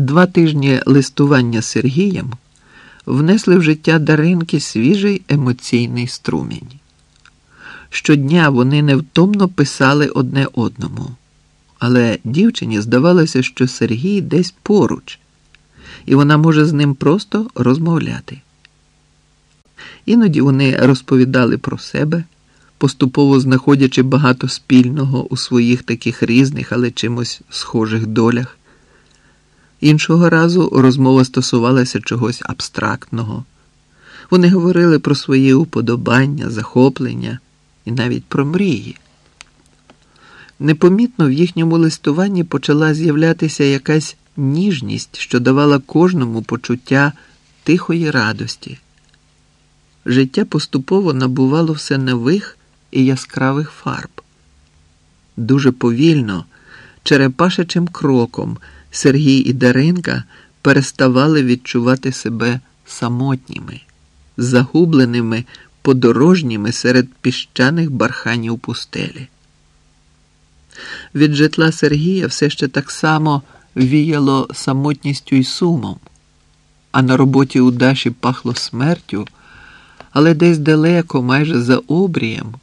Два тижні листування Сергієм внесли в життя Даринки свіжий емоційний струмінь. Щодня вони невтомно писали одне одному, але дівчині здавалося, що Сергій десь поруч, і вона може з ним просто розмовляти. Іноді вони розповідали про себе, поступово знаходячи багато спільного у своїх таких різних, але чимось схожих долях. Іншого разу розмова стосувалася чогось абстрактного. Вони говорили про свої уподобання, захоплення і навіть про мрії. Непомітно в їхньому листуванні почала з'являтися якась ніжність, що давала кожному почуття тихої радості. Життя поступово набувало все нових і яскравих фарб. Дуже повільно, черепашечим кроком. Сергій і Даринка переставали відчувати себе самотніми, загубленими подорожніми серед піщаних барханів пустелі. Від житла Сергія все ще так само віяло самотністю й сумом, а на роботі у Даші пахло смертю, але десь далеко, майже за обрієм,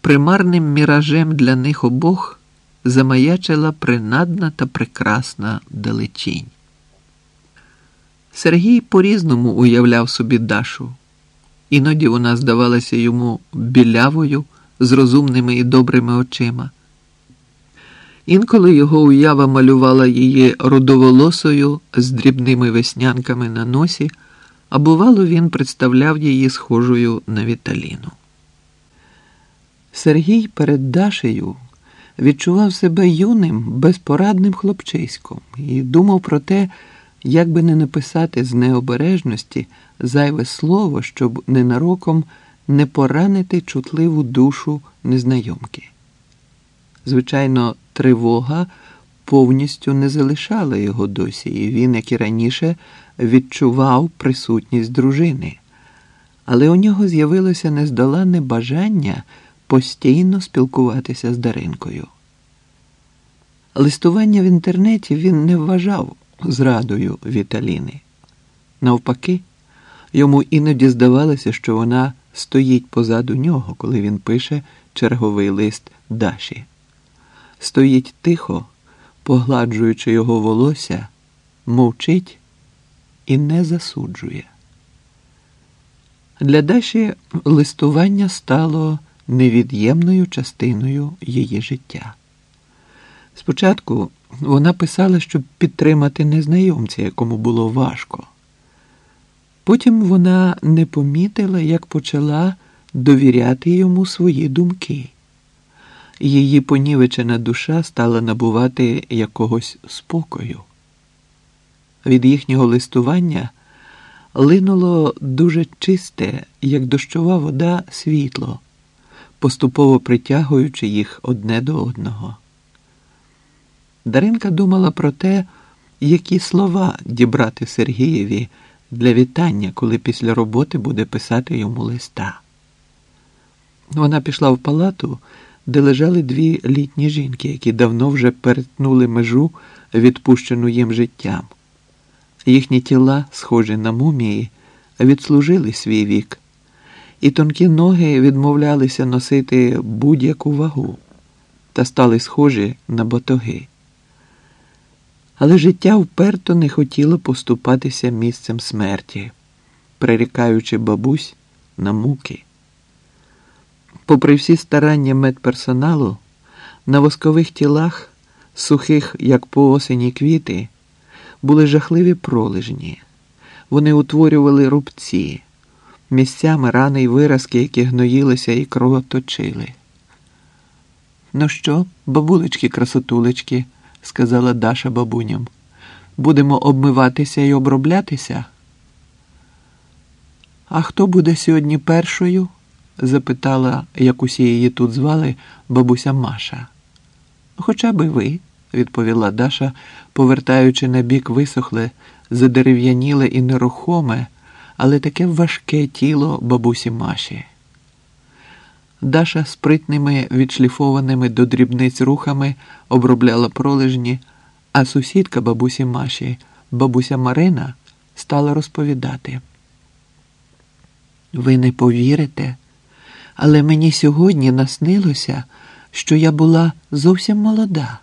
примарним міражем для них обох замаячила принадна та прекрасна далечінь. Сергій по-різному уявляв собі Дашу. Іноді вона здавалася йому білявою з розумними і добрими очима. Інколи його уява малювала її родоволосою з дрібними веснянками на носі, а бувало, він представляв її схожою на Віталіну. Сергій перед Дашею відчував себе юним, безпорадним хлопчиськом і думав про те, як би не написати з необережності зайве слово, щоб ненароком не поранити чутливу душу незнайомки. Звичайно, тривога повністю не залишала його досі, і він, як і раніше, відчував присутність дружини, але у нього з'явилося нездоланне бажання постійно спілкуватися з Даринкою. Листування в інтернеті він не вважав зрадою Віталіни. Навпаки, йому іноді здавалося, що вона стоїть позаду нього, коли він пише черговий лист Даші. Стоїть тихо, погладжуючи його волосся, мовчить і не засуджує. Для Даші листування стало невід'ємною частиною її життя. Спочатку вона писала, щоб підтримати незнайомця, якому було важко. Потім вона не помітила, як почала довіряти йому свої думки. Її понівечена душа стала набувати якогось спокою. Від їхнього листування линуло дуже чисте, як дощова вода, світло поступово притягуючи їх одне до одного. Даринка думала про те, які слова дібрати Сергієві для вітання, коли після роботи буде писати йому листа. Вона пішла в палату, де лежали дві літні жінки, які давно вже перетнули межу, відпущену їм життям. Їхні тіла, схожі на мумії, відслужили свій вік і тонкі ноги відмовлялися носити будь-яку вагу та стали схожі на батоги. Але життя вперто не хотіло поступатися місцем смерті, прирікаючи бабусь на муки. Попри всі старання медперсоналу, на воскових тілах, сухих, як по осені квіти, були жахливі пролежні. Вони утворювали рубці місцями рани й виразки, які гноїлися і кровоточили. Ну що, бабулечки, красотулечки, сказала Даша бабуням, будемо обмиватися і оброблятися? А хто буде сьогодні першою? запитала, як усі її тут звали, бабуся Маша. Хоча би ви, відповіла Даша, повертаючи на бік висохле, задерев'яніле і нерухоме але таке важке тіло бабусі Маші. Даша спритними відшліфованими до дрібниць рухами обробляла пролежні, а сусідка бабусі Маші бабуся Марина стала розповідати. Ви не повірите, але мені сьогодні наснилося, що я була зовсім молода.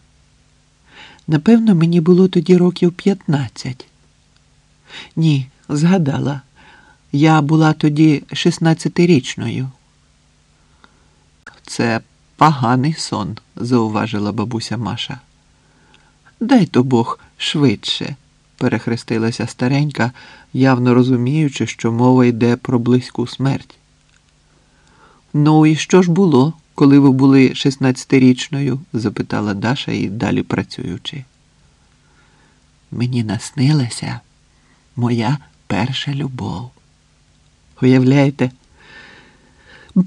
Напевно, мені було тоді років 15. Ні, згадала, я була тоді 16-річною. Це поганий сон, зауважила бабуся Маша. Дай то Бог швидше, перехрестилася старенька, явно розуміючи, що мова йде про близьку смерть. Ну, і що ж було, коли ви були 16-річною? запитала Даша і далі працюючи. Мені наснилася моя перша любов. Уявляєте,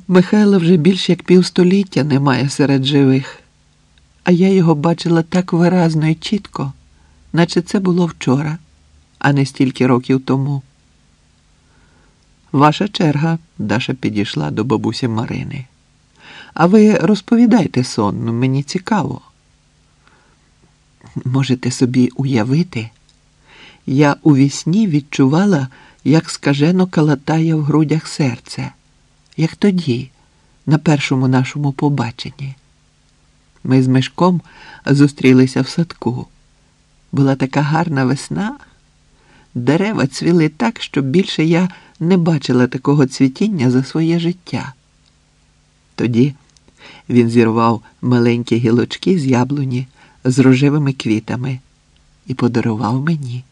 Михайла вже більш як півстоліття немає серед живих, а я його бачила так виразно і чітко, наче це було вчора, а не стільки років тому. Ваша черга, Даша підійшла до бабусі Марини. А ви розповідайте сон, мені цікаво. Можете собі уявити, я у вісні відчувала, як скажено калатає в грудях серце, як тоді, на першому нашому побаченні. Ми з Мишком зустрілися в садку. Була така гарна весна. Дерева цвіли так, що більше я не бачила такого цвітіння за своє життя. Тоді він зірвав маленькі гілочки з яблуні з рожевими квітами і подарував мені.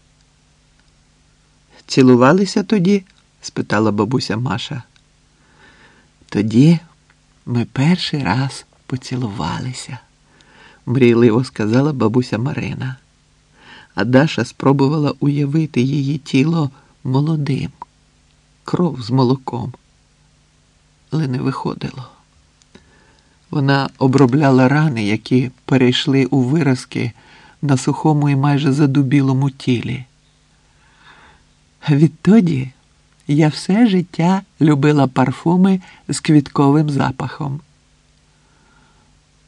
Цілувалися тоді? спитала бабуся Маша. Тоді ми перший раз поцілувалися, мрійливо сказала бабуся Марина. А Даша спробувала уявити її тіло молодим, кров з молоком, але не виходило. Вона обробляла рани, які перейшли у виразки на сухому і майже задубілому тілі. Відтоді я все життя любила парфуми з квітковим запахом.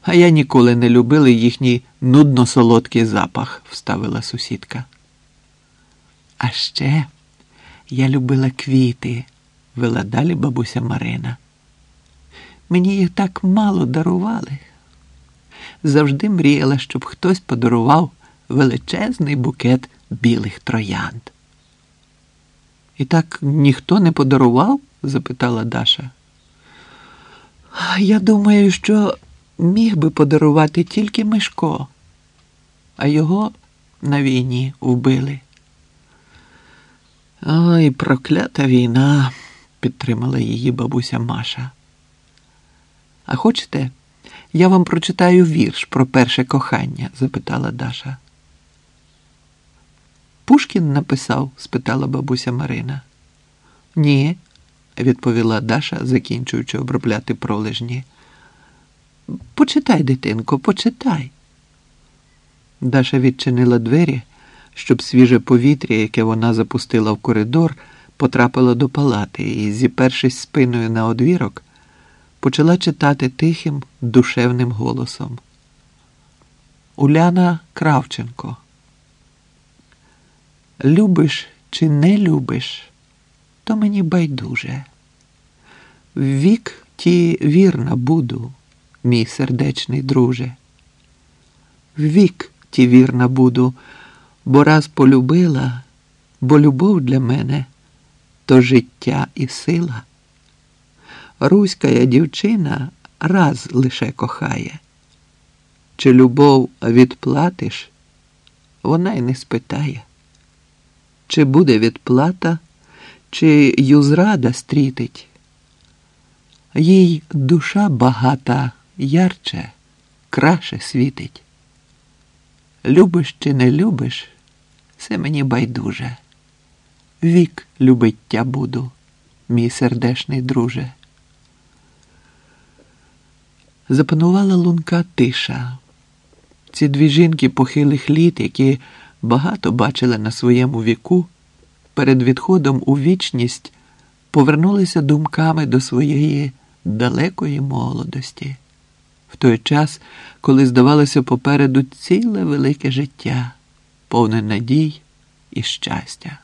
А я ніколи не любила їхній нудно солодкий запах, вставила сусідка. А ще я любила квіти, вела далі бабуся Марина. Мені їх так мало дарували. Завжди мріяла, щоб хтось подарував величезний букет білих троянд. І так ніхто не подарував? запитала Даша. Я думаю, що міг би подарувати тільки Мишко, а його на війні вбили. Ой, проклята війна, підтримала її бабуся Маша. А хочете, я вам прочитаю вірш про перше кохання? запитала Даша. Пушкін написав? спитала бабуся Марина. Ні, відповіла Даша, закінчуючи обробляти пролежні. Почитай, дитинко, почитай. Даша відчинила двері, щоб свіже повітря, яке вона запустила в коридор, потрапило до палати і, зіпершись спиною на одвірок, почала читати тихим, душевним голосом. Уляна Кравченко. Любиш чи не любиш, то мені байдуже. Вік ті вірна буду, мій сердечний друже. Вік ті вірна буду, бо раз полюбила, бо любов для мене то життя і сила. Руська я дівчина раз лише кохає. Чи любов відплатиш, вона й не спитає. Чи буде відплата, чи ю зрада стрітить? Їй душа багата, ярче, краше світить. Любиш чи не любиш, це мені байдуже. Вік любиття буду, мій сердешний друже. Запанувала лунка тиша. Ці дві жінки похилих літ, які багато бачили на своєму віку, перед відходом у вічність повернулися думками до своєї далекої молодості, в той час, коли здавалося попереду ціле велике життя, повне надій і щастя.